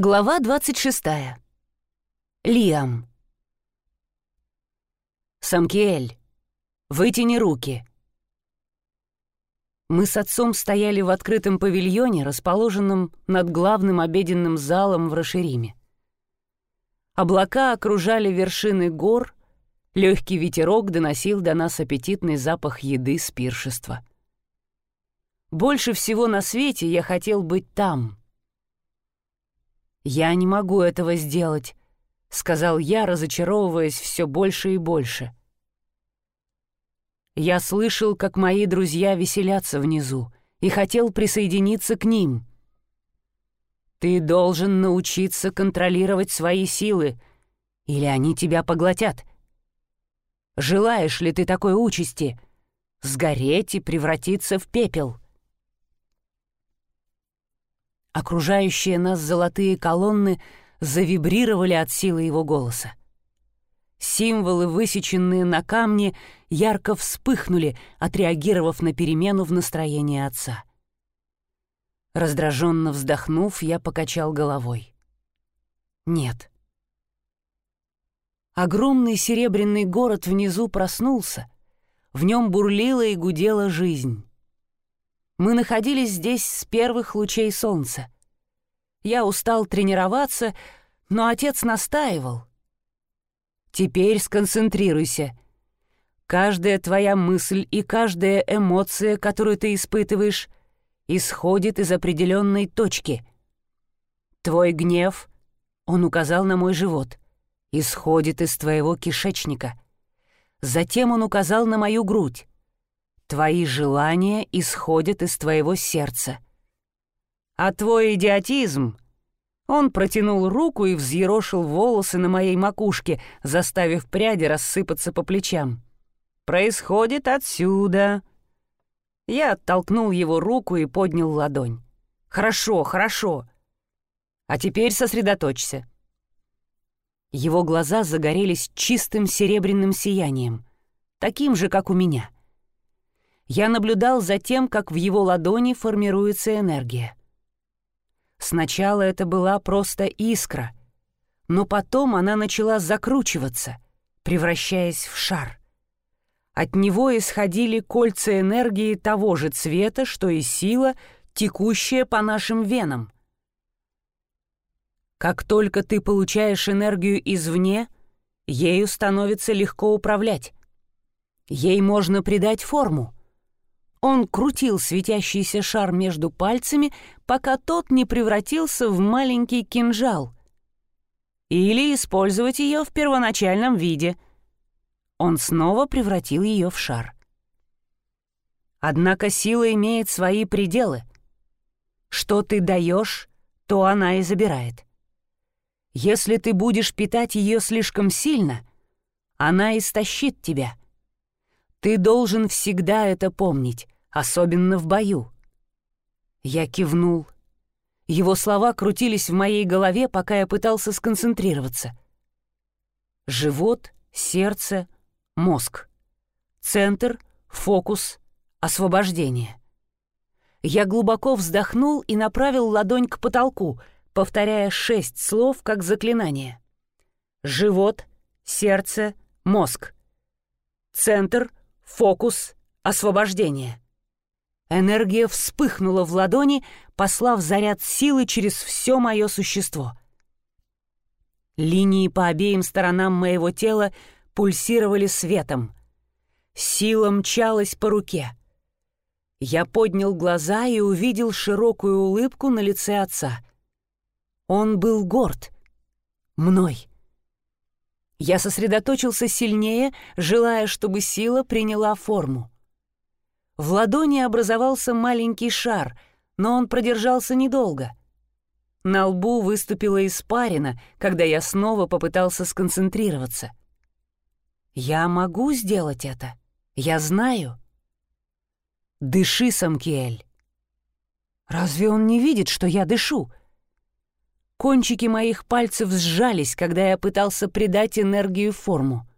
Глава 26. Лиам. «Самкиэль, вытяни руки». Мы с отцом стояли в открытом павильоне, расположенном над главным обеденным залом в Рашериме. Облака окружали вершины гор, легкий ветерок доносил до нас аппетитный запах еды с пиршества. Больше всего на свете я хотел быть там — «Я не могу этого сделать», — сказал я, разочаровываясь все больше и больше. Я слышал, как мои друзья веселятся внизу, и хотел присоединиться к ним. «Ты должен научиться контролировать свои силы, или они тебя поглотят. Желаешь ли ты такой участи — сгореть и превратиться в пепел?» Окружающие нас золотые колонны завибрировали от силы его голоса. Символы, высеченные на камне, ярко вспыхнули, отреагировав на перемену в настроении отца. Раздраженно вздохнув, я покачал головой. Нет. Огромный серебряный город внизу проснулся. В нем бурлила и гудела жизнь. Мы находились здесь с первых лучей солнца. Я устал тренироваться, но отец настаивал. Теперь сконцентрируйся. Каждая твоя мысль и каждая эмоция, которую ты испытываешь, исходит из определенной точки. Твой гнев, он указал на мой живот, исходит из твоего кишечника. Затем он указал на мою грудь. Твои желания исходят из твоего сердца. А твой идиотизм... Он протянул руку и взъерошил волосы на моей макушке, заставив пряди рассыпаться по плечам. «Происходит отсюда». Я оттолкнул его руку и поднял ладонь. «Хорошо, хорошо. А теперь сосредоточься». Его глаза загорелись чистым серебряным сиянием, таким же, как у меня — я наблюдал за тем, как в его ладони формируется энергия. Сначала это была просто искра, но потом она начала закручиваться, превращаясь в шар. От него исходили кольца энергии того же цвета, что и сила, текущая по нашим венам. Как только ты получаешь энергию извне, ею становится легко управлять. Ей можно придать форму — он крутил светящийся шар между пальцами, пока тот не превратился в маленький кинжал. Или использовать ее в первоначальном виде. Он снова превратил ее в шар. Однако сила имеет свои пределы. Что ты даешь, то она и забирает. Если ты будешь питать ее слишком сильно, она истощит тебя — ты должен всегда это помнить, особенно в бою». Я кивнул. Его слова крутились в моей голове, пока я пытался сконцентрироваться. Живот, сердце, мозг. Центр, фокус, освобождение. Я глубоко вздохнул и направил ладонь к потолку, повторяя шесть слов как заклинание. Живот, сердце, мозг. Центр, Фокус освобождения. Энергия вспыхнула в ладони, послав заряд силы через все мое существо. Линии по обеим сторонам моего тела пульсировали светом. Сила мчалась по руке. Я поднял глаза и увидел широкую улыбку на лице отца. Он был горд. Мной. Я сосредоточился сильнее, желая, чтобы сила приняла форму. В ладони образовался маленький шар, но он продержался недолго. На лбу выступила испарина, когда я снова попытался сконцентрироваться. Я могу сделать это. Я знаю. Дыши, Самкиэль. Разве он не видит, что я дышу? Кончики моих пальцев сжались, когда я пытался придать энергию форму.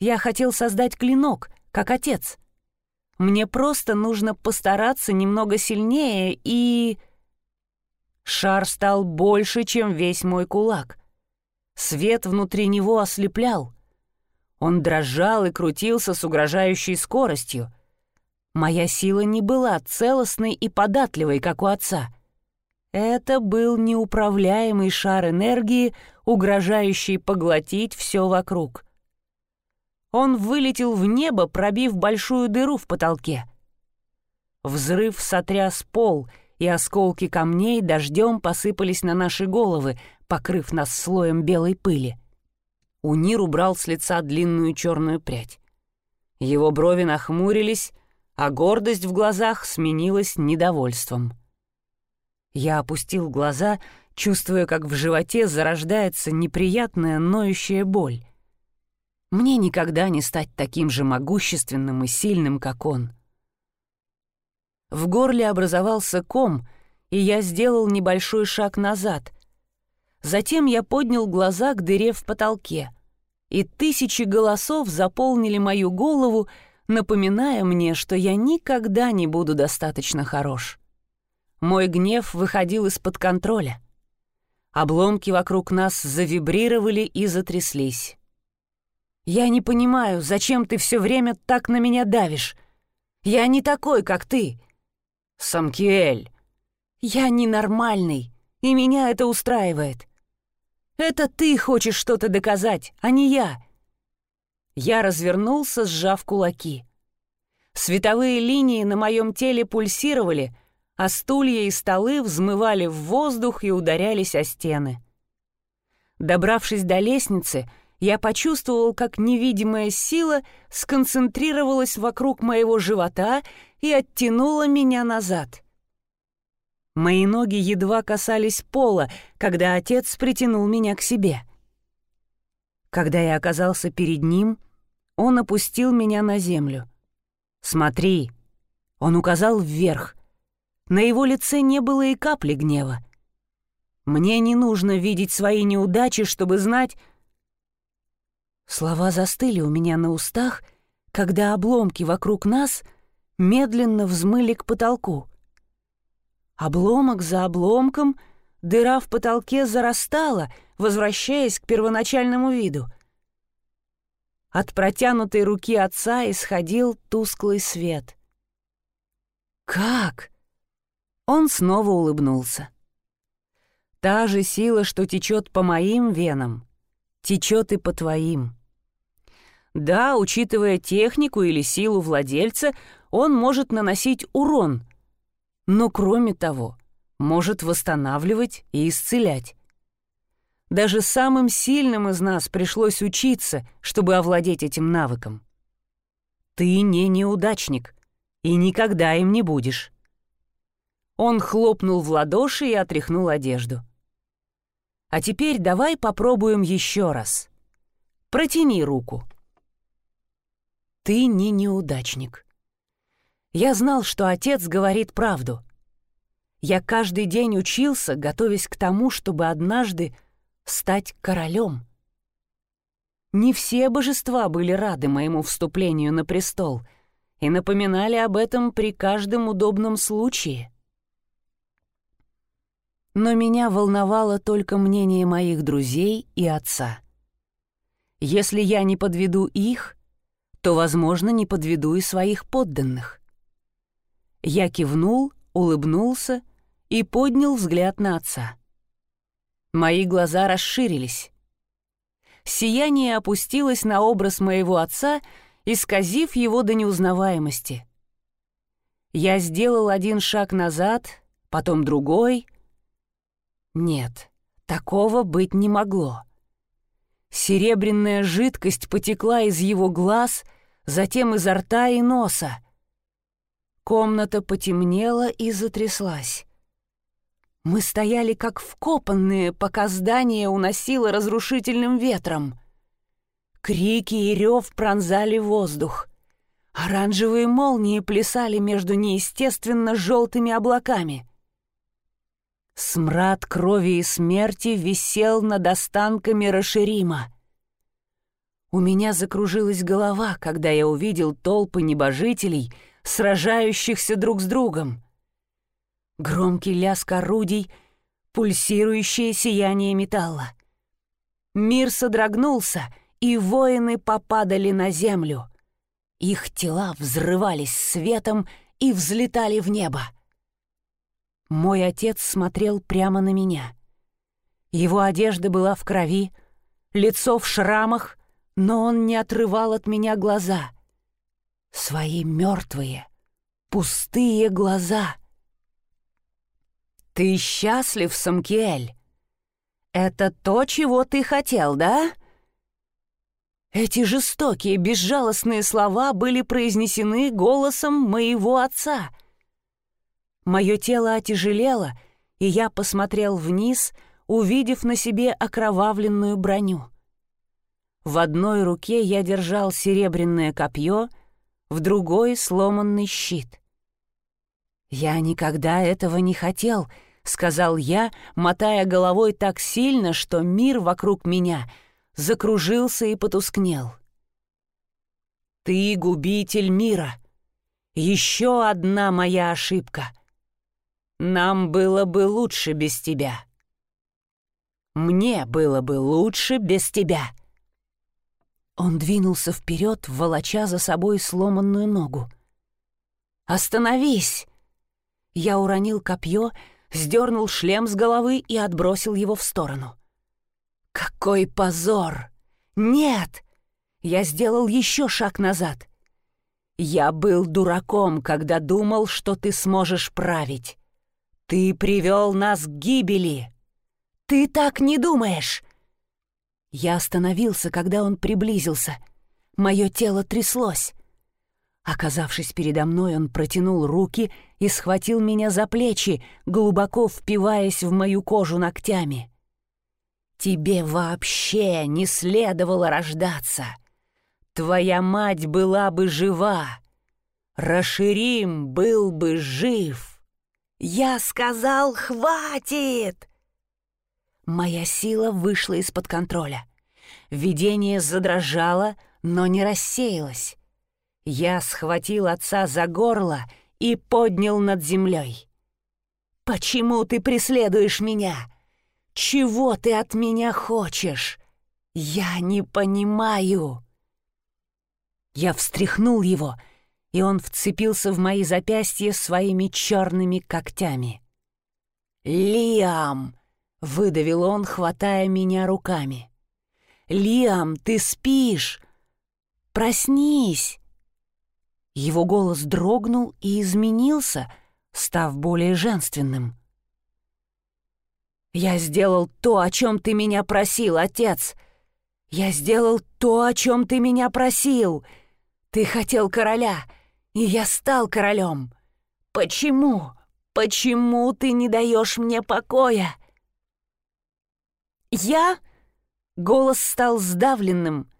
Я хотел создать клинок, как отец. Мне просто нужно постараться немного сильнее и... Шар стал больше, чем весь мой кулак. Свет внутри него ослеплял. Он дрожал и крутился с угрожающей скоростью. Моя сила не была целостной и податливой, как у отца. Это был неуправляемый шар энергии, угрожающий поглотить все вокруг. Он вылетел в небо, пробив большую дыру в потолке. Взрыв сотряс пол, и осколки камней дождем посыпались на наши головы, покрыв нас слоем белой пыли. Унир убрал с лица длинную черную прядь. Его брови нахмурились, а гордость в глазах сменилась недовольством. Я опустил глаза, чувствуя, как в животе зарождается неприятная ноющая боль. Мне никогда не стать таким же могущественным и сильным, как он. В горле образовался ком, и я сделал небольшой шаг назад. Затем я поднял глаза к дыре в потолке, и тысячи голосов заполнили мою голову, напоминая мне, что я никогда не буду достаточно хорош. Мой гнев выходил из-под контроля. Обломки вокруг нас завибрировали и затряслись. «Я не понимаю, зачем ты все время так на меня давишь? Я не такой, как ты!» «Самкиэль!» «Я ненормальный, и меня это устраивает. Это ты хочешь что-то доказать, а не я!» Я развернулся, сжав кулаки. Световые линии на моем теле пульсировали, а стулья и столы взмывали в воздух и ударялись о стены. Добравшись до лестницы, я почувствовал, как невидимая сила сконцентрировалась вокруг моего живота и оттянула меня назад. Мои ноги едва касались пола, когда отец притянул меня к себе. Когда я оказался перед ним, он опустил меня на землю. «Смотри!» Он указал вверх — на его лице не было и капли гнева. Мне не нужно видеть свои неудачи, чтобы знать... Слова застыли у меня на устах, когда обломки вокруг нас медленно взмыли к потолку. Обломок за обломком дыра в потолке зарастала, возвращаясь к первоначальному виду. От протянутой руки отца исходил тусклый свет. «Как?» Он снова улыбнулся. «Та же сила, что течет по моим венам, течет и по твоим. Да, учитывая технику или силу владельца, он может наносить урон, но кроме того, может восстанавливать и исцелять. Даже самым сильным из нас пришлось учиться, чтобы овладеть этим навыком. Ты не неудачник и никогда им не будешь. Он хлопнул в ладоши и отряхнул одежду. «А теперь давай попробуем еще раз. Протяни руку». «Ты не неудачник». Я знал, что отец говорит правду. Я каждый день учился, готовясь к тому, чтобы однажды стать королем. Не все божества были рады моему вступлению на престол и напоминали об этом при каждом удобном случае. Но меня волновало только мнение моих друзей и отца. Если я не подведу их, то, возможно, не подведу и своих подданных. Я кивнул, улыбнулся и поднял взгляд на отца. Мои глаза расширились. Сияние опустилось на образ моего отца, исказив его до неузнаваемости. Я сделал один шаг назад, потом другой — нет, такого быть не могло. Серебряная жидкость потекла из его глаз, затем изо рта и носа. Комната потемнела и затряслась. Мы стояли как вкопанные, пока здание уносило разрушительным ветром. Крики и рев пронзали воздух. Оранжевые молнии плясали между неестественно желтыми облаками — Смрад крови и смерти висел над останками Рашерима. У меня закружилась голова, когда я увидел толпы небожителей, сражающихся друг с другом. Громкий лязг орудий, пульсирующее сияние металла. Мир содрогнулся, и воины попадали на землю. Их тела взрывались светом и взлетали в небо. Мой отец смотрел прямо на меня. Его одежда была в крови, лицо в шрамах, но он не отрывал от меня глаза. Свои мертвые, пустые глаза. «Ты счастлив, Самкиэль? Это то, чего ты хотел, да?» Эти жестокие, безжалостные слова были произнесены голосом моего отца. Мое тело отяжелело, и я посмотрел вниз, увидев на себе окровавленную броню. В одной руке я держал серебряное копье, в другой — сломанный щит. Я никогда этого не хотел —— сказал я, мотая головой так сильно, что мир вокруг меня закружился и потускнел. «Ты губитель мира. Еще одна моя ошибка. Нам было бы лучше без тебя. Мне было бы лучше без тебя». Он двинулся вперед, волоча за собой сломанную ногу. «Остановись!» Я уронил копье, сдернул шлем с головы и отбросил его в сторону. «Какой позор! Нет!» Я сделал еще шаг назад. «Я был дураком, когда думал, что ты сможешь править. Ты привел нас к гибели. Ты так не думаешь!» Я остановился, когда он приблизился. Мое тело тряслось. Оказавшись передо мной, он протянул руки и схватил меня за плечи, глубоко впиваясь в мою кожу ногтями. «Тебе вообще не следовало рождаться. Твоя мать была бы жива. Расширим был бы жив. Я сказал, хватит!» Моя сила вышла из-под контроля. Видение задрожало, но не рассеялось. Я схватил отца за горло и поднял над землей. «Почему ты преследуешь меня? Чего ты от меня хочешь? Я не понимаю!» Я встряхнул его, и он вцепился в мои запястья своими черными когтями. «Лиам!» — выдавил он, хватая меня руками. «Лиам, ты спишь? Проснись!» Его голос дрогнул и изменился, став более женственным. «Я сделал то, о чем ты меня просил, отец! Я сделал то, о чем ты меня просил! Ты хотел короля, и я стал королем! Почему? Почему ты не даешь мне покоя?» «Я...» Голос стал сдавленным.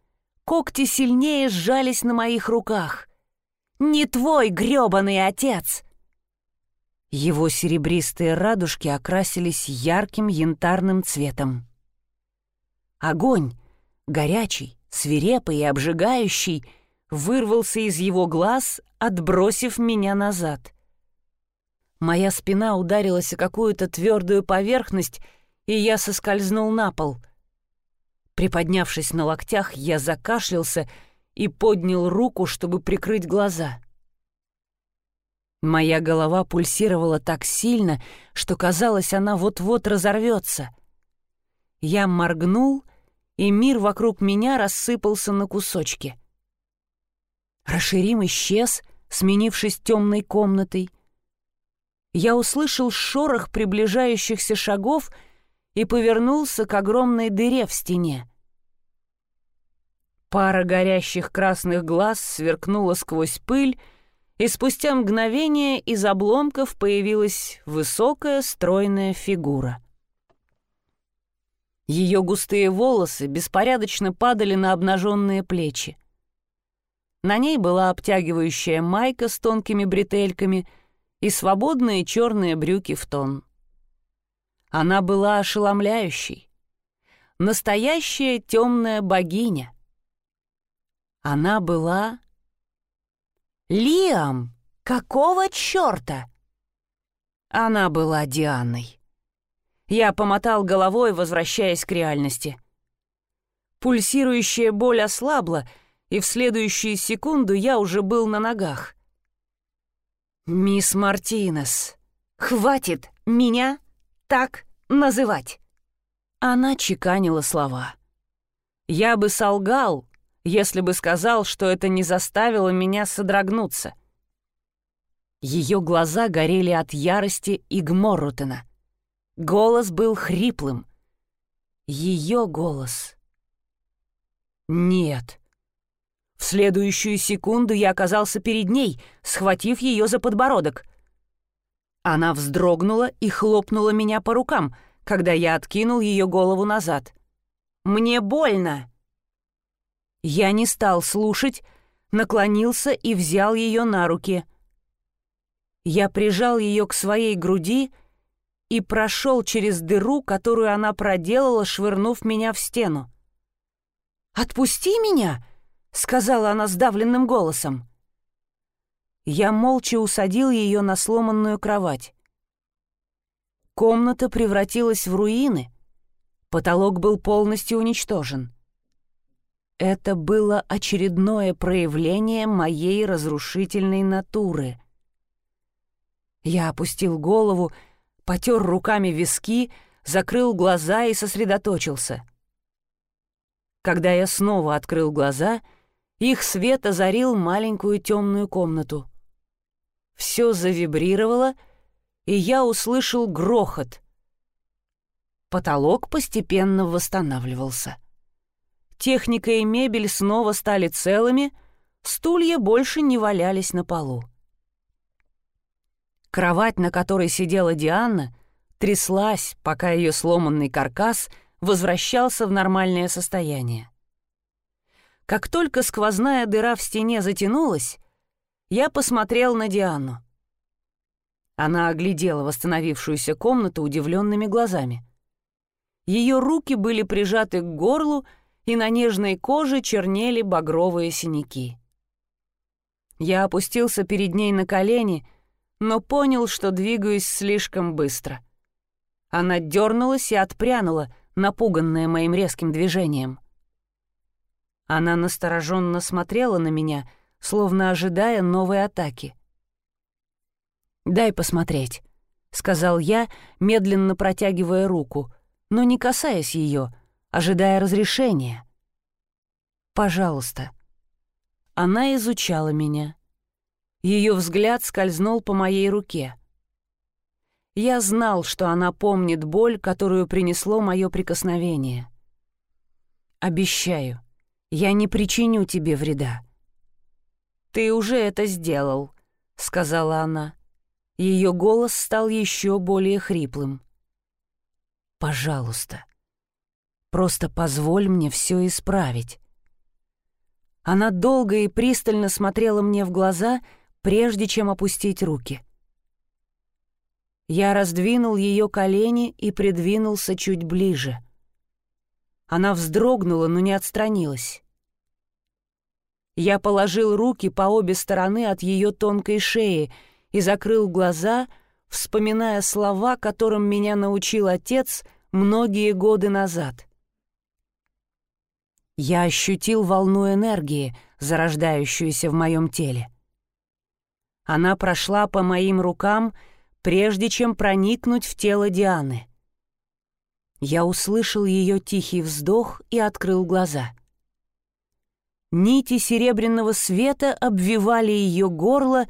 Когти сильнее сжались на моих руках — не твой грёбаный отец!» Его серебристые радужки окрасились ярким янтарным цветом. Огонь, горячий, свирепый и обжигающий, вырвался из его глаз, отбросив меня назад. Моя спина ударилась о какую-то твердую поверхность, и я соскользнул на пол. Приподнявшись на локтях, я закашлялся и поднял руку, чтобы прикрыть глаза. Моя голова пульсировала так сильно, что казалось, она вот-вот разорвется. Я моргнул, и мир вокруг меня рассыпался на кусочки. Расширим исчез, сменившись темной комнатой. Я услышал шорох приближающихся шагов и повернулся к огромной дыре в стене. Пара горящих красных глаз сверкнула сквозь пыль, и спустя мгновение из обломков появилась высокая стройная фигура. Ее густые волосы беспорядочно падали на обнаженные плечи. На ней была обтягивающая майка с тонкими бретельками и свободные черные брюки в тон. Она была ошеломляющей. Настоящая темная богиня, она была... Лиам! Какого черта? Она была Дианой. Я помотал головой, возвращаясь к реальности. Пульсирующая боль ослабла, и в следующую секунду я уже был на ногах. «Мисс Мартинес, хватит меня так называть!» Она чеканила слова. «Я бы солгал, если бы сказал, что это не заставило меня содрогнуться». Ее глаза горели от ярости и Гморрутена. Голос был хриплым. Ее голос. Нет. В следующую секунду я оказался перед ней, схватив ее за подбородок. Она вздрогнула и хлопнула меня по рукам, когда я откинул ее голову назад. «Мне больно!» Я не стал слушать, наклонился и взял ее на руки. Я прижал ее к своей груди и прошел через дыру, которую она проделала, швырнув меня в стену. «Отпусти меня!» — сказала она сдавленным голосом. Я молча усадил ее на сломанную кровать. Комната превратилась в руины. Потолок был полностью уничтожен. Это было очередное проявление моей разрушительной натуры. Я опустил голову, потер руками виски, закрыл глаза и сосредоточился. Когда я снова открыл глаза — их свет озарил маленькую темную комнату. Все завибрировало, и я услышал грохот. Потолок постепенно восстанавливался. Техника и мебель снова стали целыми, стулья больше не валялись на полу. Кровать, на которой сидела Диана, тряслась, пока ее сломанный каркас возвращался в нормальное состояние. Как только сквозная дыра в стене затянулась, я посмотрел на Диану. Она оглядела восстановившуюся комнату удивленными глазами. Ее руки были прижаты к горлу, и на нежной коже чернели багровые синяки. Я опустился перед ней на колени, но понял, что двигаюсь слишком быстро. Она дернулась и отпрянула, напуганная моим резким движением. Она настороженно смотрела на меня, словно ожидая новой атаки. «Дай посмотреть», — сказал я, медленно протягивая руку, но не касаясь ее, ожидая разрешения. «Пожалуйста». Она изучала меня. Ее взгляд скользнул по моей руке. Я знал, что она помнит боль, которую принесло мое прикосновение. «Обещаю, я не причиню тебе вреда». «Ты уже это сделал», — сказала она. Ее голос стал еще более хриплым. «Пожалуйста, просто позволь мне все исправить». Она долго и пристально смотрела мне в глаза, прежде чем опустить руки. Я раздвинул ее колени и придвинулся чуть ближе. Она вздрогнула, но не отстранилась. Я положил руки по обе стороны от ее тонкой шеи и закрыл глаза, вспоминая слова, которым меня научил отец многие годы назад. Я ощутил волну энергии, зарождающуюся в моем теле. Она прошла по моим рукам, прежде чем проникнуть в тело Дианы. Я услышал ее тихий вздох и открыл глаза — Нити серебряного света обвивали ее горло,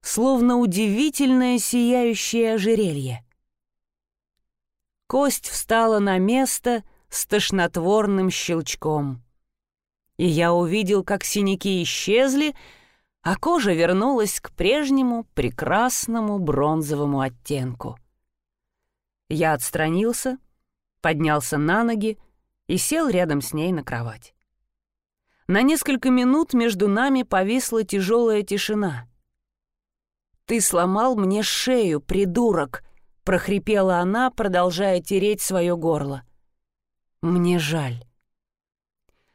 словно удивительное сияющее ожерелье. Кость встала на место с тошнотворным щелчком. И я увидел, как синяки исчезли, а кожа вернулась к прежнему прекрасному бронзовому оттенку. Я отстранился, поднялся на ноги и сел рядом с ней на кровать. На несколько минут между нами повисла тяжелая тишина. «Ты сломал мне шею, придурок!» — прохрипела она, продолжая тереть свое горло. «Мне жаль».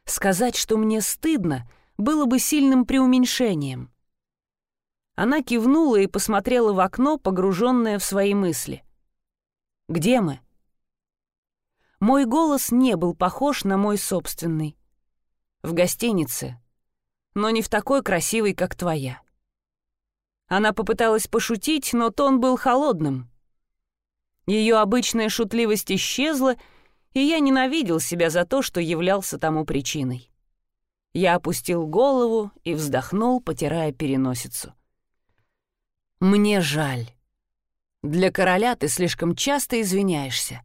Сказать, что мне стыдно, было бы сильным преуменьшением. Она кивнула и посмотрела в окно, погруженная в свои мысли. «Где мы?» Мой голос не был похож на мой собственный. В гостинице, но не в такой красивой, как твоя. Она попыталась пошутить, но тон был холодным. Ее обычная шутливость исчезла, и я ненавидел себя за то, что являлся тому причиной. Я опустил голову и вздохнул, потирая переносицу. «Мне жаль. Для короля ты слишком часто извиняешься.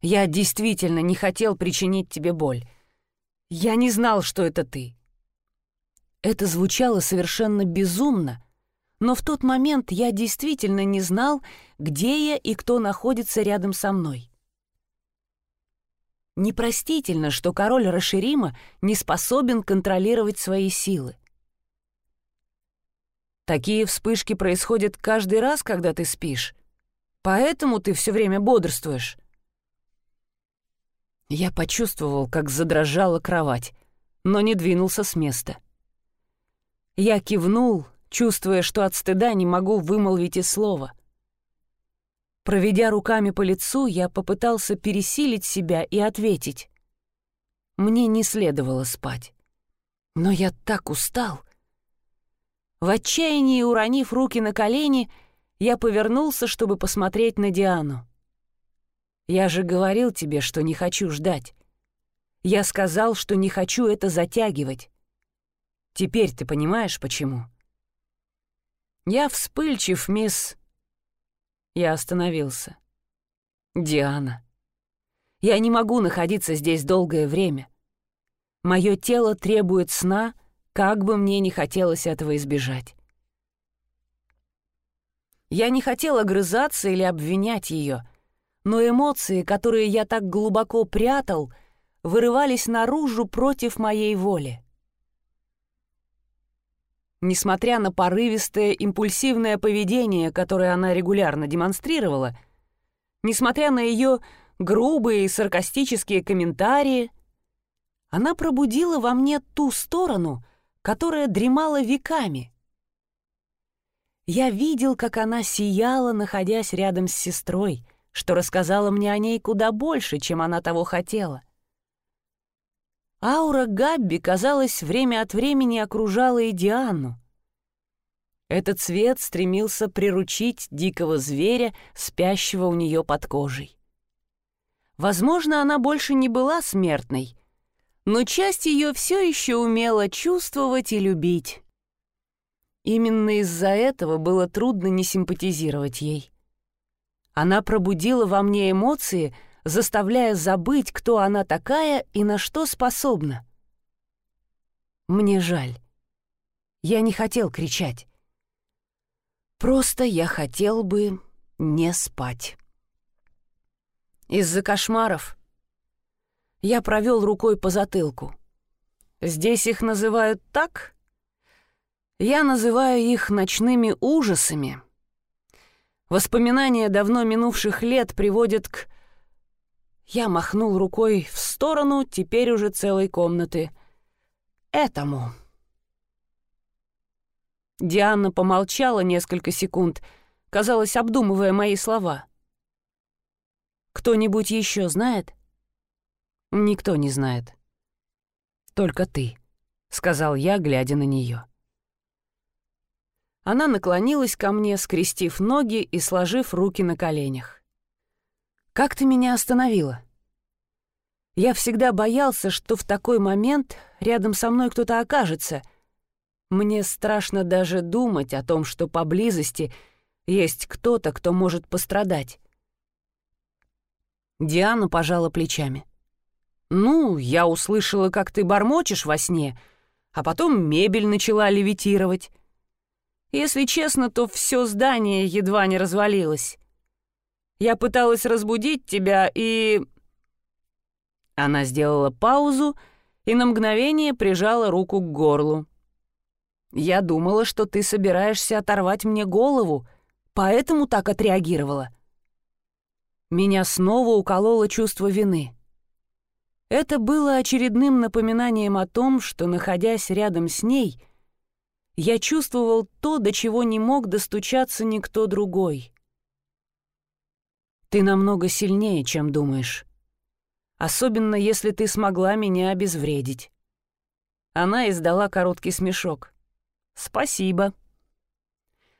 Я действительно не хотел причинить тебе боль. Я не знал, что это ты». Это звучало совершенно безумно, но в тот момент я действительно не знал, где я и кто находится рядом со мной. Непростительно, что король Раширима не способен контролировать свои силы. Такие вспышки происходят каждый раз, когда ты спишь. Поэтому ты все время бодрствуешь. Я почувствовал, как задрожала кровать, но не двинулся с места. Я кивнул, чувствуя, что от стыда не могу вымолвить и слова. Проведя руками по лицу, я попытался пересилить себя и ответить. Мне не следовало спать. Но я так устал. В отчаянии, уронив руки на колени, я повернулся, чтобы посмотреть на Диану. «Я же говорил тебе, что не хочу ждать. Я сказал, что не хочу это затягивать. Теперь ты понимаешь, почему?» «Я вспыльчив, мисс...» Я остановился. «Диана, я не могу находиться здесь долгое время. Мое тело требует сна, как бы мне не хотелось этого избежать. Я не хотел огрызаться или обвинять ее, но эмоции, которые я так глубоко прятал, вырывались наружу против моей воли. Несмотря на порывистое, импульсивное поведение, которое она регулярно демонстрировала, несмотря на ее грубые и саркастические комментарии, она пробудила во мне ту сторону, которая дремала веками. Я видел, как она сияла, находясь рядом с сестрой, что рассказала мне о ней куда больше, чем она того хотела. Аура Габби, казалось, время от времени окружала и Диану. Этот цвет стремился приручить дикого зверя, спящего у нее под кожей. Возможно, она больше не была смертной, но часть ее все еще умела чувствовать и любить. Именно из-за этого было трудно не симпатизировать ей. Она пробудила во мне эмоции — заставляя забыть, кто она такая и на что способна. Мне жаль. Я не хотел кричать. Просто я хотел бы не спать. Из-за кошмаров я провел рукой по затылку. Здесь их называют так? Я называю их ночными ужасами. Воспоминания давно минувших лет приводят к я махнул рукой в сторону теперь уже целой комнаты. «Этому». Диана помолчала несколько секунд, казалось, обдумывая мои слова. «Кто-нибудь еще знает?» «Никто не знает. Только ты», — сказал я, глядя на нее. Она наклонилась ко мне, скрестив ноги и сложив руки на коленях. Как ты меня остановила? Я всегда боялся, что в такой момент рядом со мной кто-то окажется. Мне страшно даже думать о том, что поблизости есть кто-то, кто может пострадать. Диана пожала плечами. «Ну, я услышала, как ты бормочешь во сне, а потом мебель начала левитировать. Если честно, то все здание едва не развалилось. Я пыталась разбудить тебя и...» Она сделала паузу и на мгновение прижала руку к горлу. «Я думала, что ты собираешься оторвать мне голову, поэтому так отреагировала». Меня снова укололо чувство вины. Это было очередным напоминанием о том, что, находясь рядом с ней, я чувствовал то, до чего не мог достучаться никто другой. «Ты намного сильнее, чем думаешь», особенно если ты смогла меня обезвредить». Она издала короткий смешок. «Спасибо».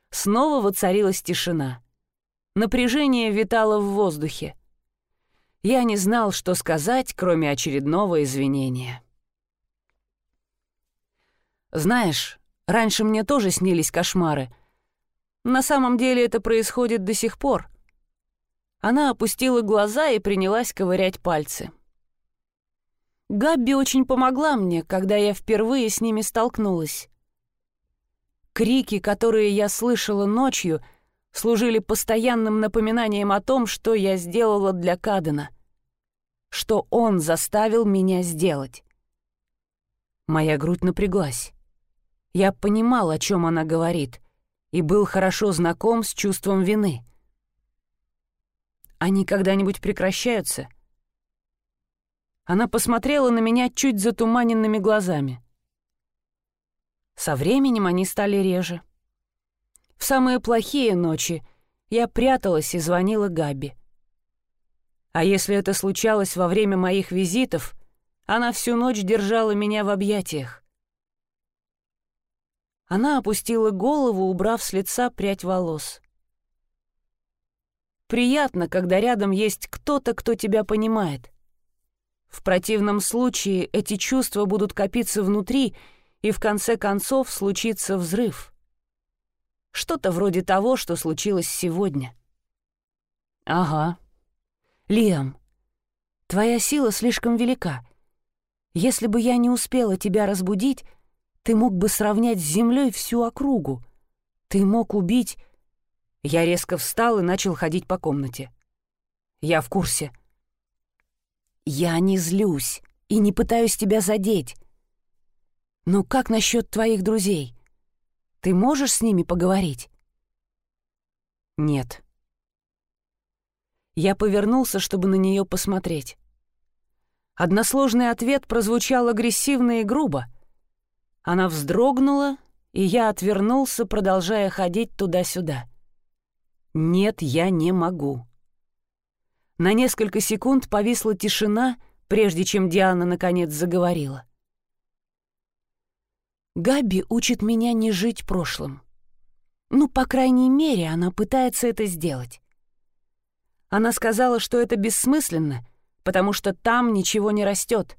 Снова воцарилась тишина. Напряжение витало в воздухе. Я не знал, что сказать, кроме очередного извинения. Знаешь, раньше мне тоже снились кошмары. На самом деле это происходит до сих пор. Она опустила глаза и принялась ковырять пальцы. Габби очень помогла мне, когда я впервые с ними столкнулась. Крики, которые я слышала ночью, служили постоянным напоминанием о том, что я сделала для Кадена, что он заставил меня сделать. Моя грудь напряглась. Я понимал, о чем она говорит, и был хорошо знаком с чувством вины. Они когда-нибудь прекращаются? Она посмотрела на меня чуть затуманенными глазами. Со временем они стали реже. В самые плохие ночи я пряталась и звонила Габи. А если это случалось во время моих визитов, она всю ночь держала меня в объятиях. Она опустила голову, убрав с лица прядь волос. Приятно, когда рядом есть кто-то, кто тебя понимает. В противном случае эти чувства будут копиться внутри и в конце концов случится взрыв. Что-то вроде того, что случилось сегодня. Ага. Лиам, твоя сила слишком велика. Если бы я не успела тебя разбудить, ты мог бы сравнять с землей всю округу. Ты мог убить... Я резко встал и начал ходить по комнате. Я в курсе. Я не злюсь и не пытаюсь тебя задеть. «Но как насчет твоих друзей? Ты можешь с ними поговорить?» «Нет». Я повернулся, чтобы на нее посмотреть. Односложный ответ прозвучал агрессивно и грубо. Она вздрогнула, и я отвернулся, продолжая ходить туда-сюда. «Нет, я не могу». На несколько секунд повисла тишина, прежде чем Диана наконец заговорила. Габи учит меня не жить прошлым. Ну, по крайней мере, она пытается это сделать. Она сказала, что это бессмысленно, потому что там ничего не растет.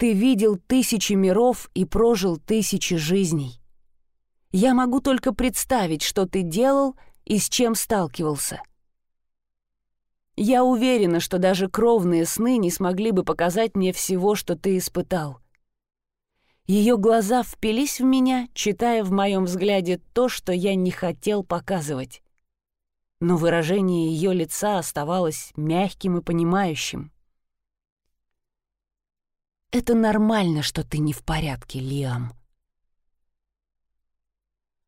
Ты видел тысячи миров и прожил тысячи жизней. Я могу только представить, что ты делал и с чем сталкивался. Я уверена, что даже кровные сны не смогли бы показать мне всего, что ты испытал. Ее глаза впились в меня, читая в моем взгляде то, что я не хотел показывать. Но выражение ее лица оставалось мягким и понимающим. «Это нормально, что ты не в порядке, Лиам».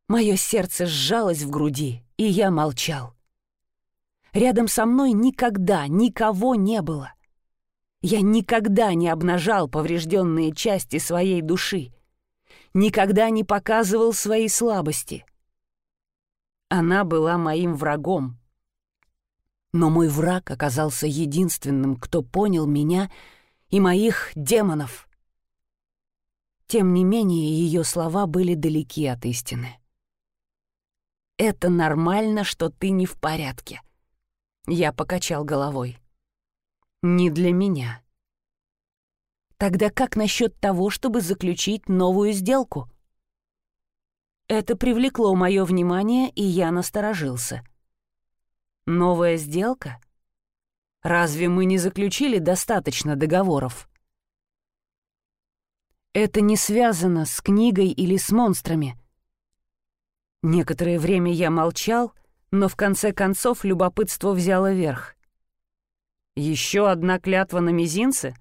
Мое сердце сжалось в груди, и я молчал. Рядом со мной никогда никого не было — я никогда не обнажал поврежденные части своей души, никогда не показывал свои слабости. Она была моим врагом. Но мой враг оказался единственным, кто понял меня и моих демонов. Тем не менее, ее слова были далеки от истины. «Это нормально, что ты не в порядке», — я покачал головой. Не для меня. Тогда как насчет того, чтобы заключить новую сделку? Это привлекло мое внимание, и я насторожился. Новая сделка? Разве мы не заключили достаточно договоров? Это не связано с книгой или с монстрами. Некоторое время я молчал, но в конце концов любопытство взяло верх. Еще одна клятва на мизинце?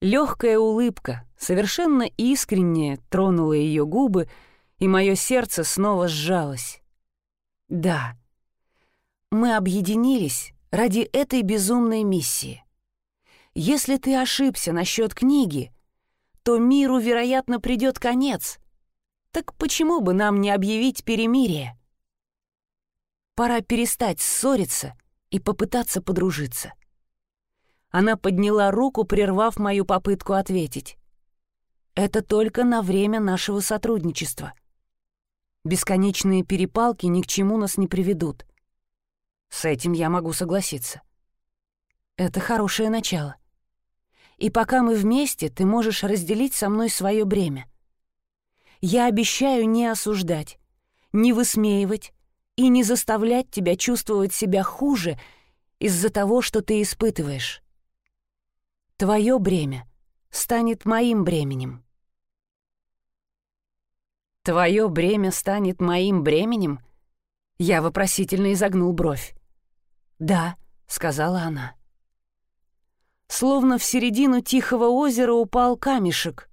Легкая улыбка, совершенно искренняя, тронула ее губы, и мое сердце снова сжалось. Да, мы объединились ради этой безумной миссии. Если ты ошибся насчет книги, то миру, вероятно, придет конец. Так почему бы нам не объявить перемирие? Пора перестать ссориться — и попытаться подружиться. Она подняла руку, прервав мою попытку ответить. «Это только на время нашего сотрудничества. Бесконечные перепалки ни к чему нас не приведут. С этим я могу согласиться. Это хорошее начало. И пока мы вместе, ты можешь разделить со мной свое бремя. Я обещаю не осуждать, не высмеивать и не заставлять тебя чувствовать себя хуже из-за того, что ты испытываешь. Твое бремя станет моим бременем. «Твое бремя станет моим бременем?» Я вопросительно изогнул бровь. «Да», — сказала она. Словно в середину тихого озера упал камешек.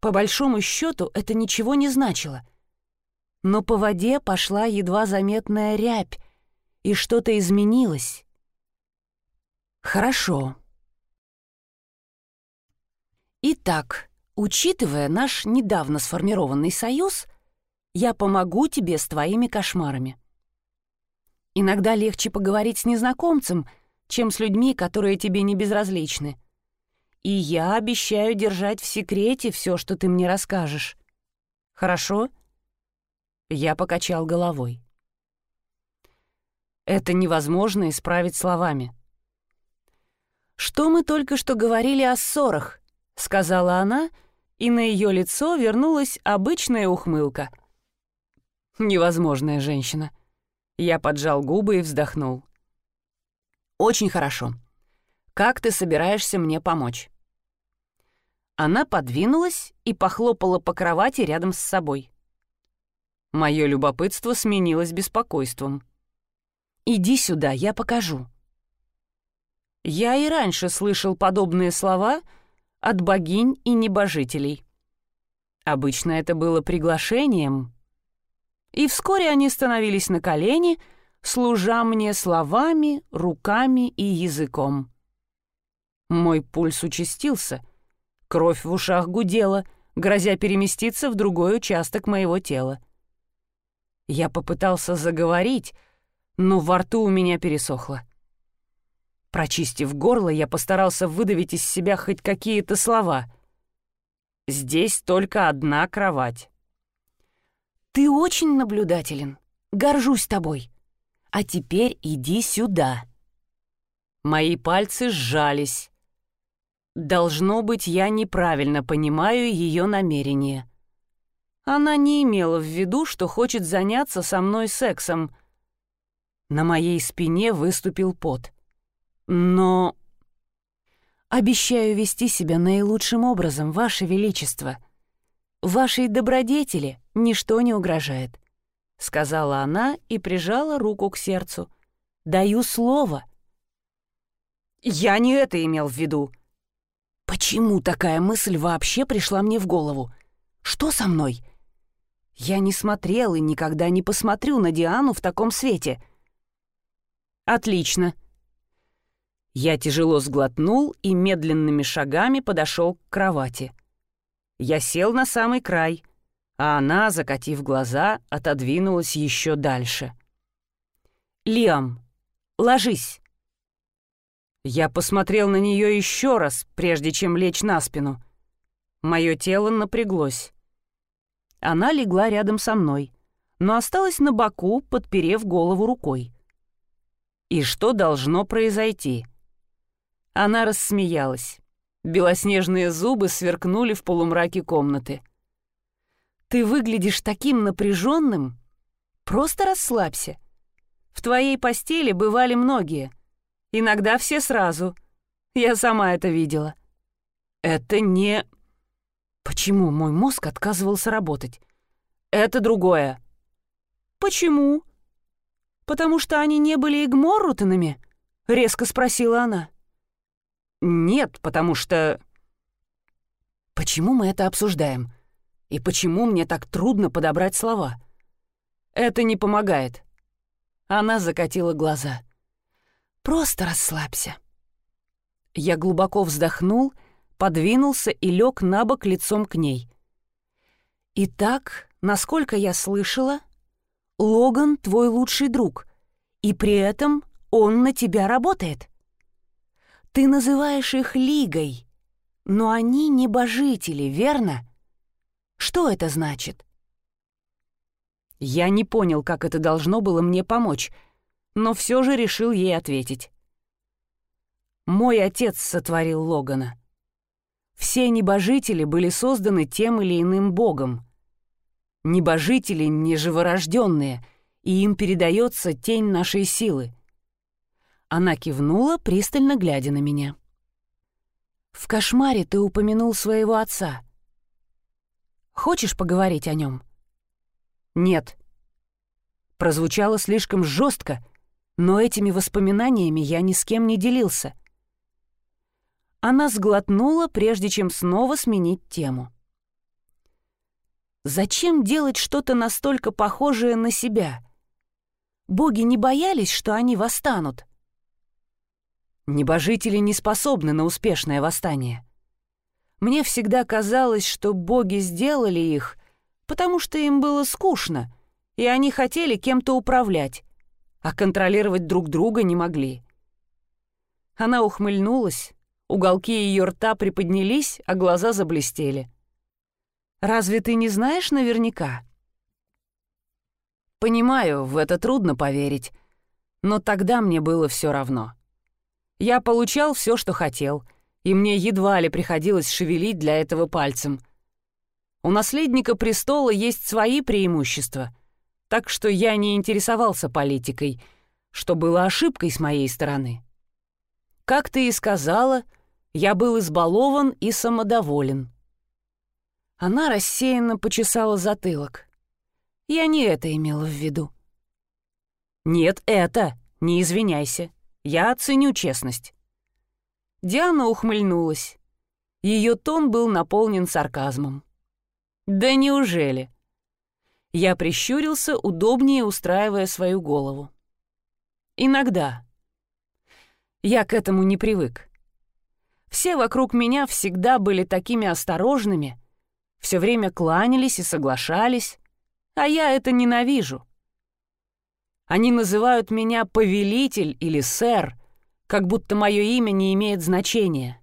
По большому счету это ничего не значило. Но по воде пошла едва заметная рябь, и что-то изменилось. «Хорошо», Итак, учитывая наш недавно сформированный союз, я помогу тебе с твоими кошмарами. Иногда легче поговорить с незнакомцем, чем с людьми, которые тебе не безразличны. И я обещаю держать в секрете все, что ты мне расскажешь. Хорошо? Я покачал головой. Это невозможно исправить словами. Что мы только что говорили о ссорах? — сказала она, и на ее лицо вернулась обычная ухмылка. «Невозможная женщина». Я поджал губы и вздохнул. «Очень хорошо. Как ты собираешься мне помочь?» Она подвинулась и похлопала по кровати рядом с собой. Мое любопытство сменилось беспокойством. «Иди сюда, я покажу». Я и раньше слышал подобные слова — от богинь и небожителей. Обычно это было приглашением. И вскоре они становились на колени, служа мне словами, руками и языком. Мой пульс участился, кровь в ушах гудела, грозя переместиться в другой участок моего тела. Я попытался заговорить, но во рту у меня пересохло. Прочистив горло, я постарался выдавить из себя хоть какие-то слова. «Здесь только одна кровать». «Ты очень наблюдателен. Горжусь тобой. А теперь иди сюда». Мои пальцы сжались. Должно быть, я неправильно понимаю ее намерение. Она не имела в виду, что хочет заняться со мной сексом. На моей спине выступил пот. Но... Обещаю вести себя наилучшим образом, Ваше Величество. Вашей добродетели ничто не угрожает, — сказала она и прижала руку к сердцу. Даю слово. Я не это имел в виду. Почему такая мысль вообще пришла мне в голову? Что со мной? Я не смотрел и никогда не посмотрю на Диану в таком свете. Отлично, я тяжело сглотнул и медленными шагами подошел к кровати. Я сел на самый край, а она, закатив глаза, отодвинулась еще дальше. «Лиам, ложись!» Я посмотрел на нее еще раз, прежде чем лечь на спину. Мое тело напряглось. Она легла рядом со мной, но осталась на боку, подперев голову рукой. И что должно произойти? Она рассмеялась. Белоснежные зубы сверкнули в полумраке комнаты. «Ты выглядишь таким напряженным. Просто расслабься. В твоей постели бывали многие. Иногда все сразу. Я сама это видела». «Это не...» Почему мой мозг отказывался работать? «Это другое». «Почему?» «Потому что они не были игморрутанами?» — резко спросила она. «Нет, потому что...» «Почему мы это обсуждаем? И почему мне так трудно подобрать слова?» «Это не помогает». Она закатила глаза. «Просто расслабься». Я глубоко вздохнул, подвинулся и лег на бок лицом к ней. «Итак, насколько я слышала, Логан твой лучший друг, и при этом он на тебя работает». Ты называешь их лигой, но они небожители, верно? Что это значит? Я не понял, как это должно было мне помочь, но все же решил ей ответить. Мой отец сотворил Логана. Все небожители были созданы тем или иным богом. Небожители неживорожденные, и им передается тень нашей силы. Она кивнула, пристально глядя на меня. «В кошмаре ты упомянул своего отца. Хочешь поговорить о нем?» «Нет». Прозвучало слишком жестко, но этими воспоминаниями я ни с кем не делился. Она сглотнула, прежде чем снова сменить тему. Зачем делать что-то настолько похожее на себя? Боги не боялись, что они восстанут. Небожители не способны на успешное восстание. Мне всегда казалось, что боги сделали их, потому что им было скучно, и они хотели кем-то управлять, а контролировать друг друга не могли. Она ухмыльнулась, уголки ее рта приподнялись, а глаза заблестели. «Разве ты не знаешь наверняка?» «Понимаю, в это трудно поверить, но тогда мне было все равно. Я получал все, что хотел, и мне едва ли приходилось шевелить для этого пальцем — у наследника престола есть свои преимущества, так что я не интересовался политикой, что было ошибкой с моей стороны. Как ты и сказала, я был избалован и самодоволен. Она рассеянно почесала затылок. Я не это имела в виду. «Нет, это, не извиняйся. Я оценю честность». Диана ухмыльнулась. Ее тон был наполнен сарказмом. «Да неужели?» Я прищурился, удобнее устраивая свою голову. «Иногда. Я к этому не привык. Все вокруг меня всегда были такими осторожными, все время кланялись и соглашались, а я это ненавижу. Они называют меня повелитель или сэр, как будто мое имя не имеет значения.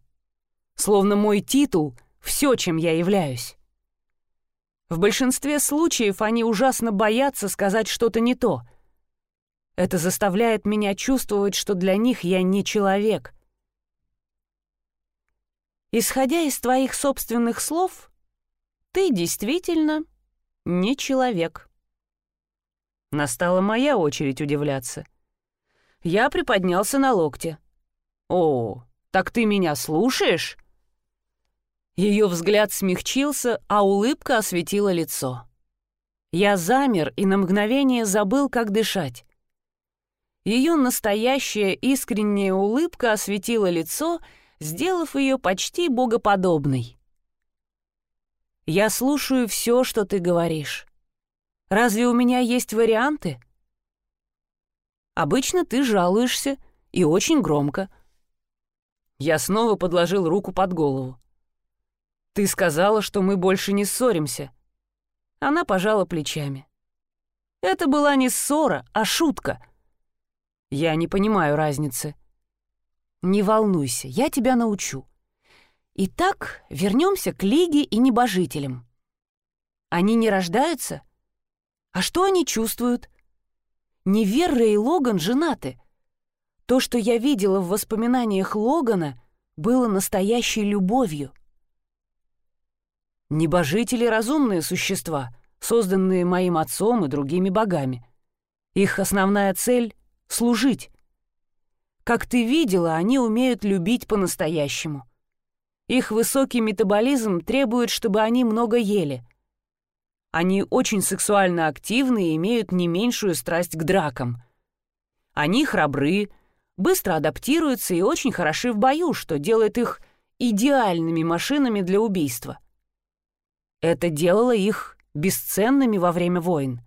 Словно мой титул — все, чем я являюсь. В большинстве случаев они ужасно боятся сказать что-то не то. Это заставляет меня чувствовать, что для них я не человек. Исходя из твоих собственных слов, ты действительно не человек. Настала моя очередь удивляться. Я приподнялся на локте. «О, так ты меня слушаешь?» Ее взгляд смягчился, а улыбка осветила лицо. Я замер и на мгновение забыл, как дышать. Ее настоящая искренняя улыбка осветила лицо, сделав ее почти богоподобной. «Я слушаю все, что ты говоришь. Разве у меня есть варианты?» «Обычно ты жалуешься, и очень громко». Я снова подложил руку под голову. «Ты сказала, что мы больше не ссоримся». Она пожала плечами. «Это была не ссора, а шутка». «Я не понимаю разницы». «Не волнуйся, я тебя научу. Итак, вернемся к Лиге и небожителям. Они не рождаются? А что они чувствуют? Неверра и Логан женаты. То, что я видела в воспоминаниях Логана, было настоящей любовью. Небожители — разумные существа, созданные моим отцом и другими богами. Их основная цель — служить. Как ты видела, они умеют любить по-настоящему. Их высокий метаболизм требует, чтобы они много ели. Они очень сексуально активны и имеют не меньшую страсть к дракам. Они храбры, быстро адаптируются и очень хороши в бою, что делает их идеальными машинами для убийства. Это делало их бесценными во время войн.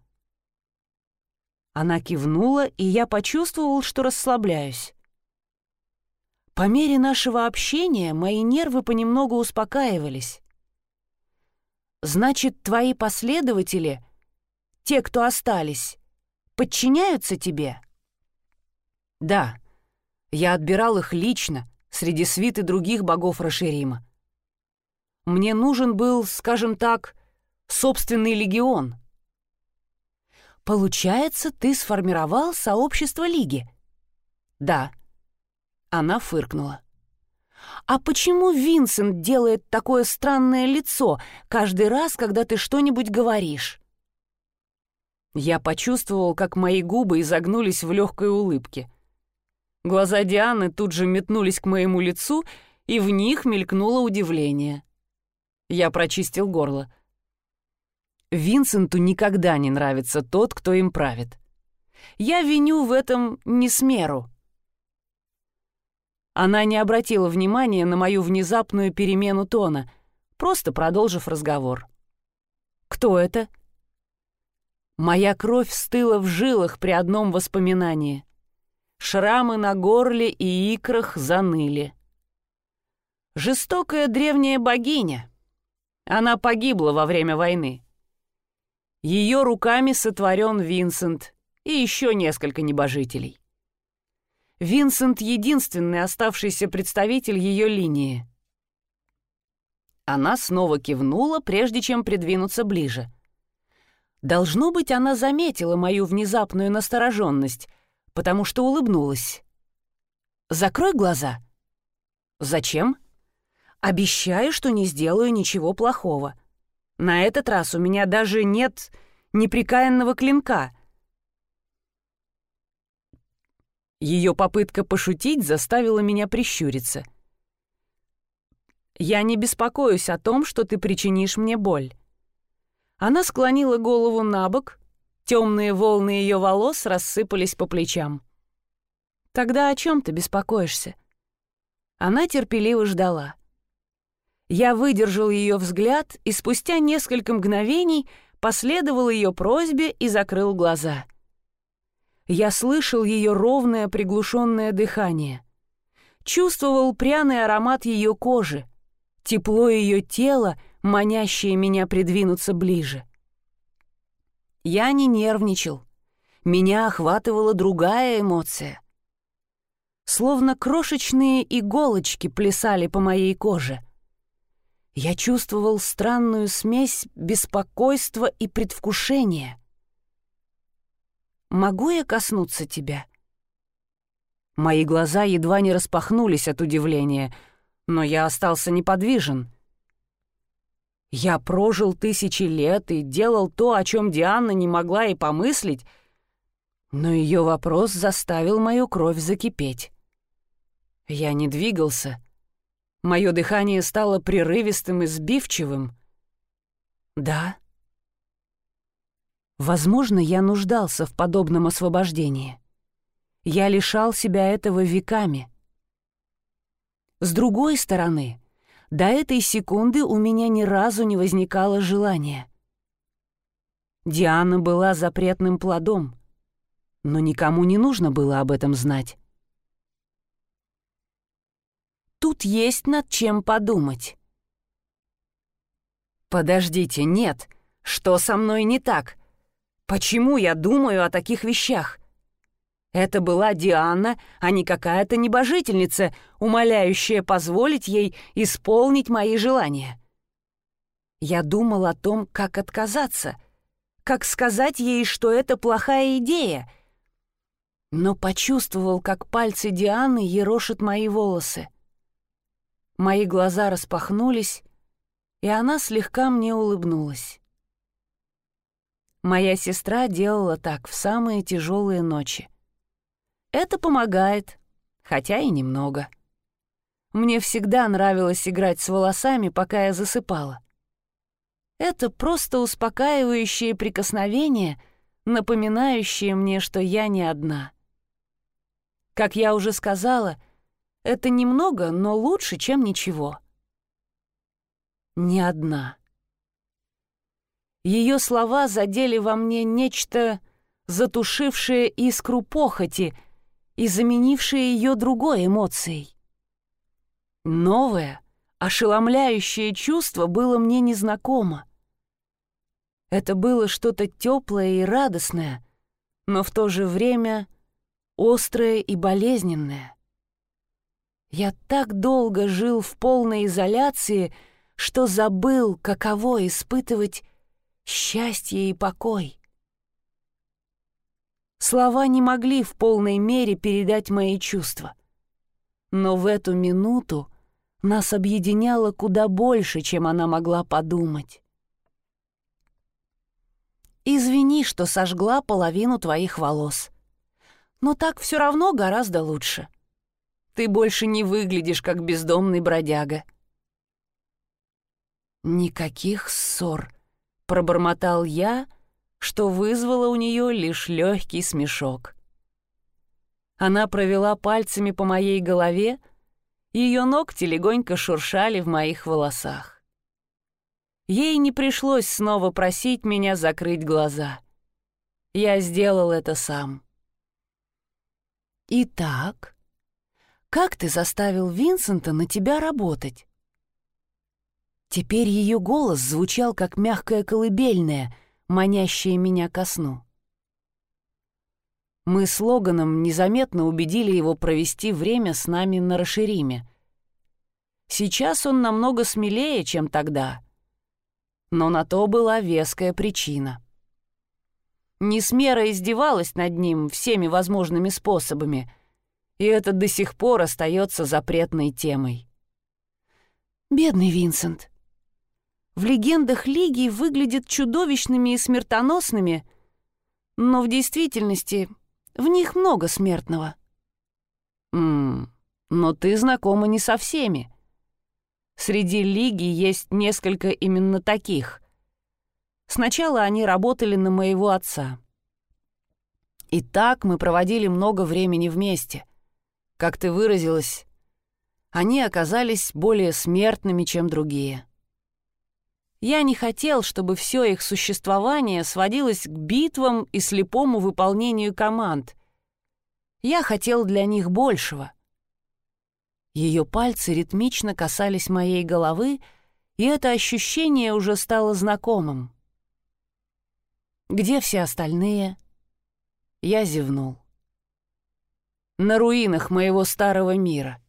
Она кивнула, и я почувствовал, что расслабляюсь. По мере нашего общения мои нервы понемногу успокаивались. «Значит, твои последователи, те, кто остались, подчиняются тебе?» «Да, я отбирал их лично, среди свиты других богов Рашерима. Мне нужен был, скажем так, собственный легион. Получается, ты сформировал сообщество Лиги? Да. Она фыркнула. А почему Винсент делает такое странное лицо каждый раз, когда ты что-нибудь говоришь? Я почувствовал, как мои губы изогнулись в легкой улыбке. Глаза Дианы тут же метнулись к моему лицу, и в них мелькнуло удивление. Я прочистил горло. Винсенту никогда не нравится тот, кто им правит. Я виню в этом не смеру. Она не обратила внимания на мою внезапную перемену тона, просто продолжив разговор. «Кто это?» Моя кровь стыла в жилах при одном воспоминании. Шрамы на горле и икрах заныли. Жестокая древняя богиня. Она погибла во время войны. Ее руками сотворен Винсент и еще несколько небожителей. Винсент — единственный оставшийся представитель ее линии. Она снова кивнула, прежде чем придвинуться ближе — Должно быть, она заметила мою внезапную настороженность, потому что улыбнулась. «Закрой глаза». «Зачем?» «Обещаю, что не сделаю ничего плохого. На этот раз у меня даже нет неприкаянного клинка». Ее попытка пошутить заставила меня прищуриться. «Я не беспокоюсь о том, что ты причинишь мне боль. Она склонила голову на бок, темные волны ее волос рассыпались по плечам. «Тогда о чем ты беспокоишься?» Она терпеливо ждала. Я выдержал ее взгляд и спустя несколько мгновений последовал ее просьбе и закрыл глаза. Я слышал ее ровное приглушенное дыхание. Чувствовал пряный аромат ее кожи, тепло ее тела — манящие меня придвинуться ближе. Я не нервничал. Меня охватывала другая эмоция. Словно крошечные иголочки плясали по моей коже. Я чувствовал странную смесь беспокойства и предвкушения. «Могу я коснуться тебя?» Мои глаза едва не распахнулись от удивления, но я остался неподвижен. Я прожил тысячи лет и делал то, о чем Диана не могла и помыслить, но ее вопрос заставил мою кровь закипеть. Я не двигался. Мое дыхание стало прерывистым и сбивчивым. Да. Возможно, я нуждался в подобном освобождении. Я лишал себя этого веками. С другой стороны, до этой секунды у меня ни разу не возникало желания. Диана была запретным плодом, но никому не нужно было об этом знать. Тут есть над чем подумать. «Подождите, нет, что со мной не так? Почему я думаю о таких вещах? Это была Диана, а не какая-то небожительница, умоляющая позволить ей исполнить мои желания. Я думал о том, как отказаться, как сказать ей, что это плохая идея, но почувствовал, как пальцы Дианы ерошат мои волосы. Мои глаза распахнулись, и она слегка мне улыбнулась. Моя сестра делала так в самые тяжелые ночи. Это помогает, хотя и немного. Мне всегда нравилось играть с волосами, пока я засыпала. Это просто успокаивающее прикосновение, напоминающее мне, что я не одна. Как я уже сказала, это немного, но лучше, чем ничего. Не одна. Ее слова задели во мне нечто, затушившее искру похоти — и заменившее ее другой эмоцией. Новое, ошеломляющее чувство было мне незнакомо. Это было что-то теплое и радостное, но в то же время острое и болезненное. Я так долго жил в полной изоляции, что забыл, каково испытывать счастье и покой. Слова не могли в полной мере передать мои чувства. Но в эту минуту нас объединяло куда больше, чем она могла подумать. «Извини, что сожгла половину твоих волос. Но так все равно гораздо лучше. Ты больше не выглядишь как бездомный бродяга». «Никаких ссор», — пробормотал я, что вызвало у нее лишь легкий смешок. Она провела пальцами по моей голове, ее ногти легонько шуршали в моих волосах. Ей не пришлось снова просить меня закрыть глаза. Я сделал это сам. «Итак, как ты заставил Винсента на тебя работать?» Теперь ее голос звучал как мягкая колыбельная, манящая меня ко сну. Мы с Логаном незаметно убедили его провести время с нами на Расшириме. Сейчас он намного смелее, чем тогда. Но на то была веская причина. Несмера издевалась над ним всеми возможными способами — и это до сих пор остается запретной темой. Бедный Винсент. В легендах Лиги выглядят чудовищными и смертоносными, но в действительности в них много смертного. Ммм, но ты знакома не со всеми. Среди Лиги есть несколько именно таких. Сначала они работали на моего отца. И так мы проводили много времени вместе — как ты выразилась, они оказались более смертными, чем другие. Я не хотел, чтобы все их существование сводилось к битвам и слепому выполнению команд. Я хотел для них большего. Ее пальцы ритмично касались моей головы, и это ощущение уже стало знакомым. «Где все остальные?» Я зевнул на руинах моего старого мира.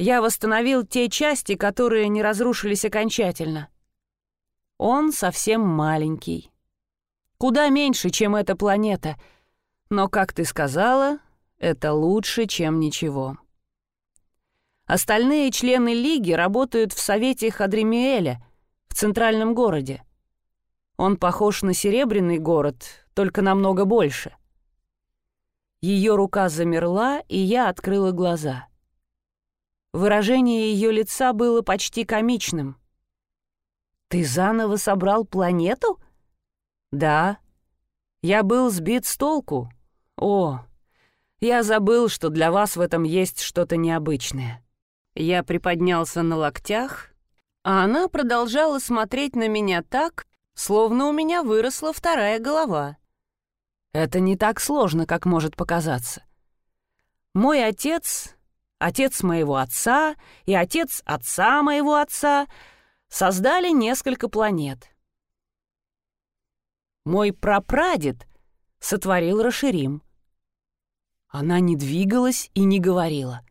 Я восстановил те части, которые не разрушились окончательно. Он совсем маленький. Куда меньше, чем эта планета. Но, как ты сказала, это лучше, чем ничего. Остальные члены Лиги работают в Совете Хадремиэля, в центральном городе. Он похож на Серебряный город, только намного больше. Ее рука замерла, и я открыла глаза. Выражение ее лица было почти комичным. «Ты заново собрал планету?» «Да. Я был сбит с толку. О, я забыл, что для вас в этом есть что-то необычное». Я приподнялся на локтях, а она продолжала смотреть на меня так, словно у меня выросла вторая голова. Это не так сложно, как может показаться. Мой отец, отец моего отца и отец отца моего отца создали несколько планет. Мой прапрадед сотворил Раширим. Она не двигалась и не говорила,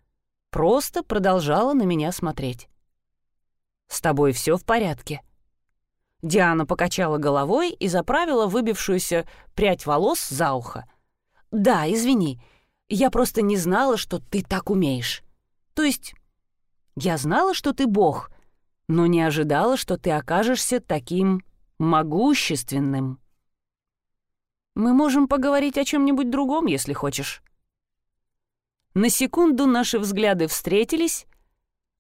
просто продолжала на меня смотреть. «С тобой все в порядке?» Диана покачала головой и заправила выбившуюся прядь волос за ухо. «Да, извини, я просто не знала, что ты так умеешь. То есть, я знала, что ты бог, но не ожидала, что ты окажешься таким могущественным. Мы можем поговорить о чем-нибудь другом, если хочешь». На секунду наши взгляды встретились,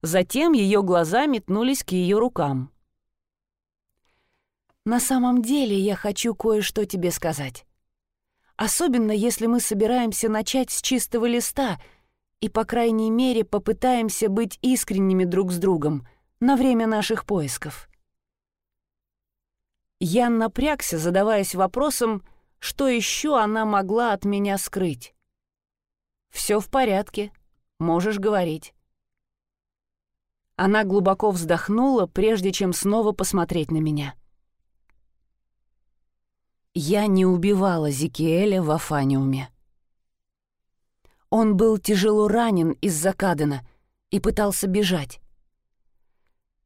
затем ее глаза метнулись к ее рукам. На самом деле я хочу кое-что тебе сказать. Особенно если мы собираемся начать с чистого листа и, по крайней мере, попытаемся быть искренними друг с другом на время наших поисков. Я напрягся, задаваясь вопросом, что еще она могла от меня скрыть. «Все в порядке, можешь говорить». Она глубоко вздохнула, прежде чем снова посмотреть на меня. Я не убивала Зикиэля в Афаниуме. Он был тяжело ранен из-за Кадена и пытался бежать.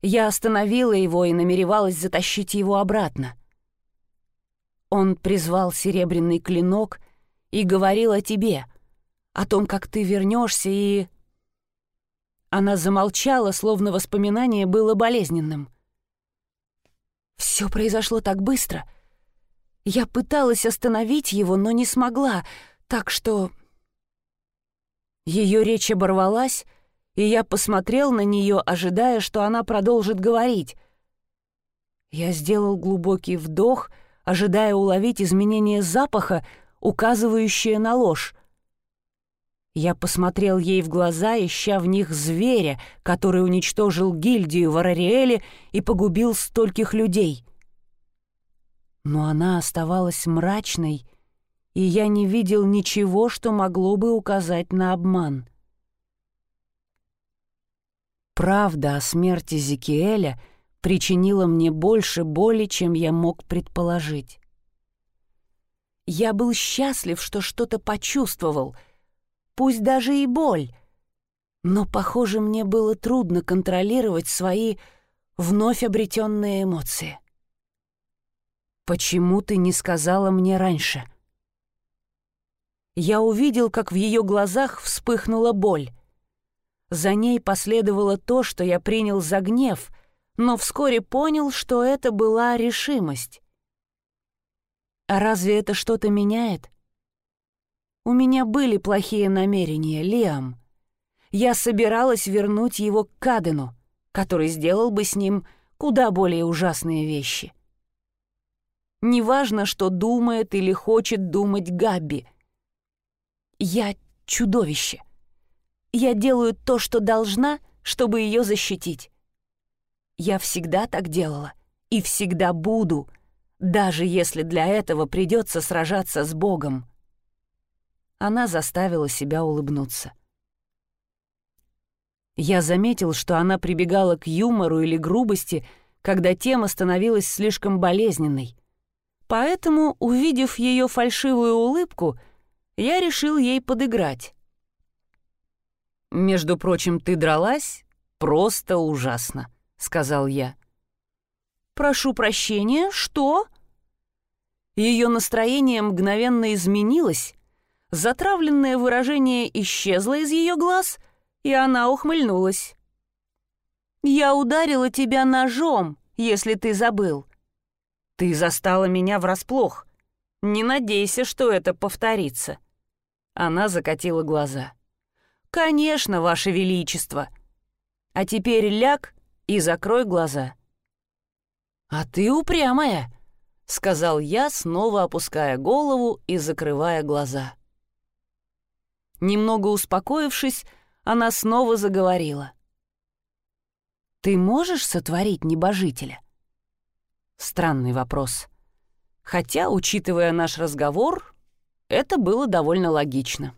Я остановила его и намеревалась затащить его обратно. Он призвал серебряный клинок и говорил о тебе, о том, как ты вернешься и... Она замолчала, словно воспоминание было болезненным. Все произошло так быстро. Я пыталась остановить его, но не смогла, так что... Ее речь оборвалась, и я посмотрел на нее, ожидая, что она продолжит говорить. Я сделал глубокий вдох, ожидая уловить изменение запаха, указывающее на ложь. Я посмотрел ей в глаза, ища в них зверя, который уничтожил гильдию в Арариэле и погубил стольких людей. Но она оставалась мрачной, и я не видел ничего, что могло бы указать на обман. Правда о смерти Зикиэля причинила мне больше боли, чем я мог предположить. Я был счастлив, что что-то почувствовал, пусть даже и боль, но, похоже, мне было трудно контролировать свои вновь обретенные эмоции. «Почему ты не сказала мне раньше?» я увидел, как в ее глазах вспыхнула боль. За ней последовало то, что я принял за гнев, но вскоре понял, что это была решимость. А разве это что-то меняет? У меня были плохие намерения, Лиам. Я собиралась вернуть его к Кадену, который сделал бы с ним куда более ужасные вещи. Неважно, что думает или хочет думать Габби — я чудовище. Я делаю то, что должна, чтобы ее защитить. Я всегда так делала и всегда буду, даже если для этого придется сражаться с Богом. Она заставила себя улыбнуться. Я заметил, что она прибегала к юмору или грубости, когда тема становилась слишком болезненной. Поэтому, увидев ее фальшивую улыбку, я решил ей подыграть. «Между прочим, ты дралась просто ужасно», — сказал я. «Прошу прощения, что?» Ее настроение мгновенно изменилось, затравленное выражение исчезло из ее глаз, и она ухмыльнулась. «Я ударила тебя ножом, если ты забыл. Ты застала меня врасплох. Не надейся, что это повторится». Она закатила глаза. «Конечно, Ваше Величество! А теперь ляг и закрой глаза». «А ты упрямая!» — сказал я, снова опуская голову и закрывая глаза. Немного успокоившись, она снова заговорила. «Ты можешь сотворить небожителя?» Странный вопрос. Хотя, учитывая наш разговор, это было довольно логично.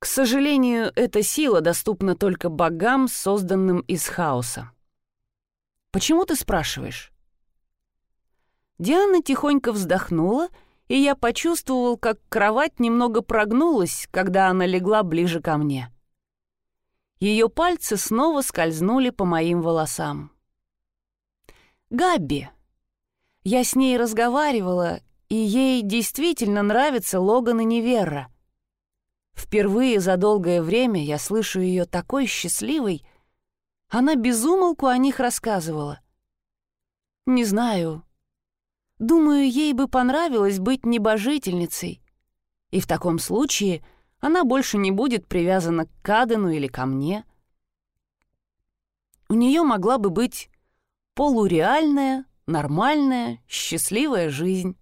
К сожалению, эта сила доступна только богам, созданным из хаоса. Почему ты спрашиваешь? Диана тихонько вздохнула, и я почувствовал, как кровать немного прогнулась, когда она легла ближе ко мне. Ее пальцы снова скользнули по моим волосам. «Габби!» Я с ней разговаривала, и ей действительно нравится Логан и Неверра. Впервые за долгое время я слышу ее такой счастливой. Она безумолку о них рассказывала. Не знаю. Думаю, ей бы понравилось быть небожительницей. И в таком случае она больше не будет привязана к Кадену или ко мне. У нее могла бы быть полуреальная, нормальная, счастливая жизнь.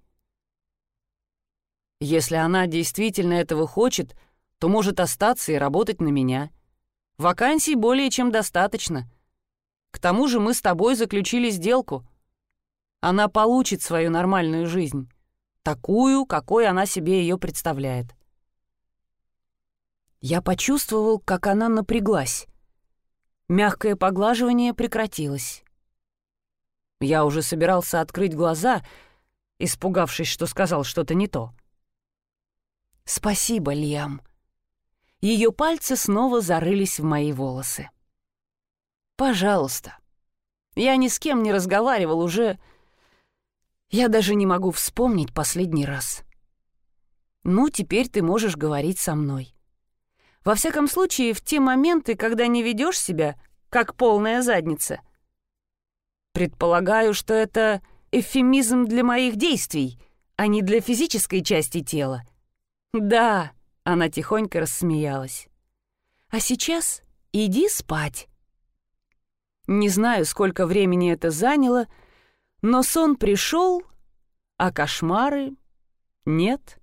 Если она действительно этого хочет, то может остаться и работать на меня. Вакансий более чем достаточно. К тому же мы с тобой заключили сделку. Она получит свою нормальную жизнь, такую, какой она себе ее представляет. Я почувствовал, как она напряглась. Мягкое поглаживание прекратилось. Я уже собирался открыть глаза, испугавшись, что сказал что-то не то. «Спасибо, Лиам», Ее пальцы снова зарылись в мои волосы. «Пожалуйста. Я ни с кем не разговаривал уже... Я даже не могу вспомнить последний раз. Ну, теперь ты можешь говорить со мной. Во всяком случае, в те моменты, когда не ведешь себя, как полная задница. Предполагаю, что это эвфемизм для моих действий, а не для физической части тела. Да, она тихонько рассмеялась. А сейчас иди спать. Не знаю, сколько времени это заняло, но сон пришел, а кошмары нет.